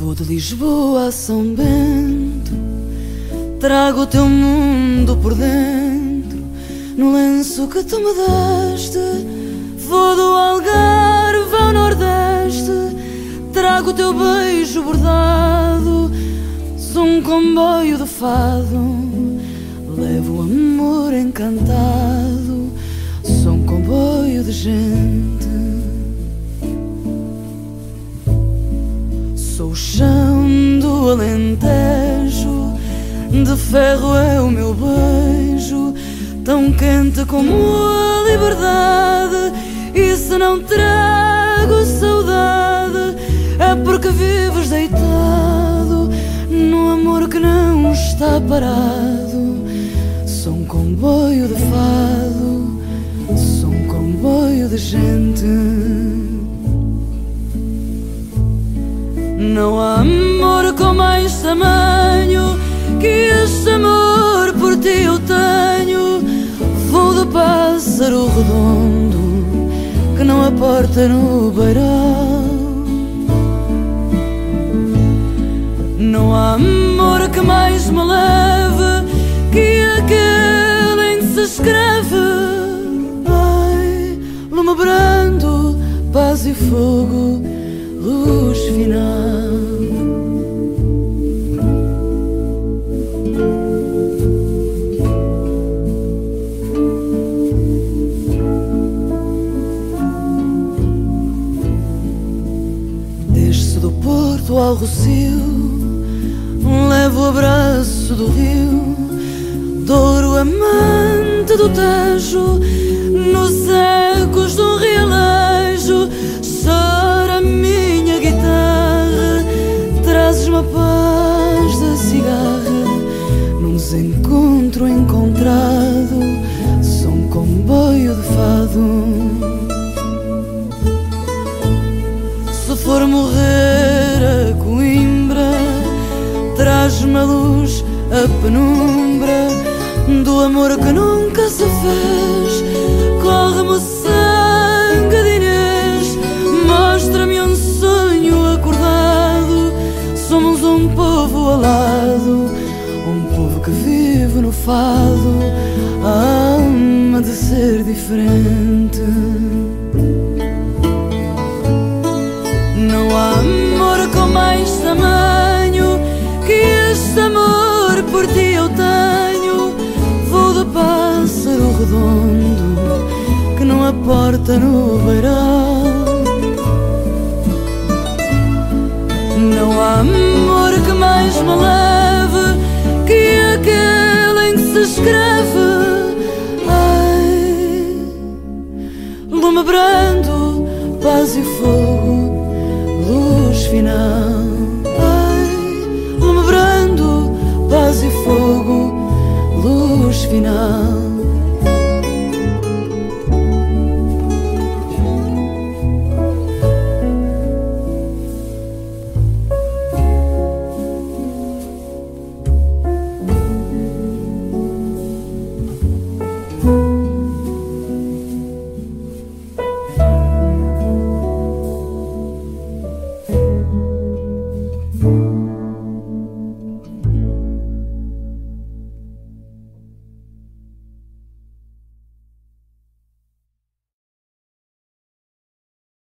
Lisboa a São Bento, trago o teu mundo por dentro, no lenço que tu me deste. Vou do Algarve ao Nordeste, trago o teu beijo bordado, sou um comboio de fado, levo o amor encantado, sou um comboio de gente. Alentejo, de ferro é o meu beijo, tão quente como a liberdade. E se não trago saudade, é porque vives deitado no amor que não está parado. Sou um comboio de fado, sou um comboio de gente. Não há amor com mais tamanho que este amor por ti eu tenho. Vou de pássaro redondo que não aporta no beirão. Não há amor que mais me leve que aquele em que se escreve. Ai, lume brando, paz e fogo luz final. Ao Rocio, levo o abraço do rio, douro amante do Tejo, a penumbra do amor que nunca se fez. Corre-me o sangue de Inês, mostra-me um sonho acordado. Somos um povo alado, um povo que vive no fado, a alma de ser diferente. Não há amor com mais redondo que não aporta no beirão. Não há amor que mais me leve que aquele em que se escreve. Ai, lume brando, paz e fogo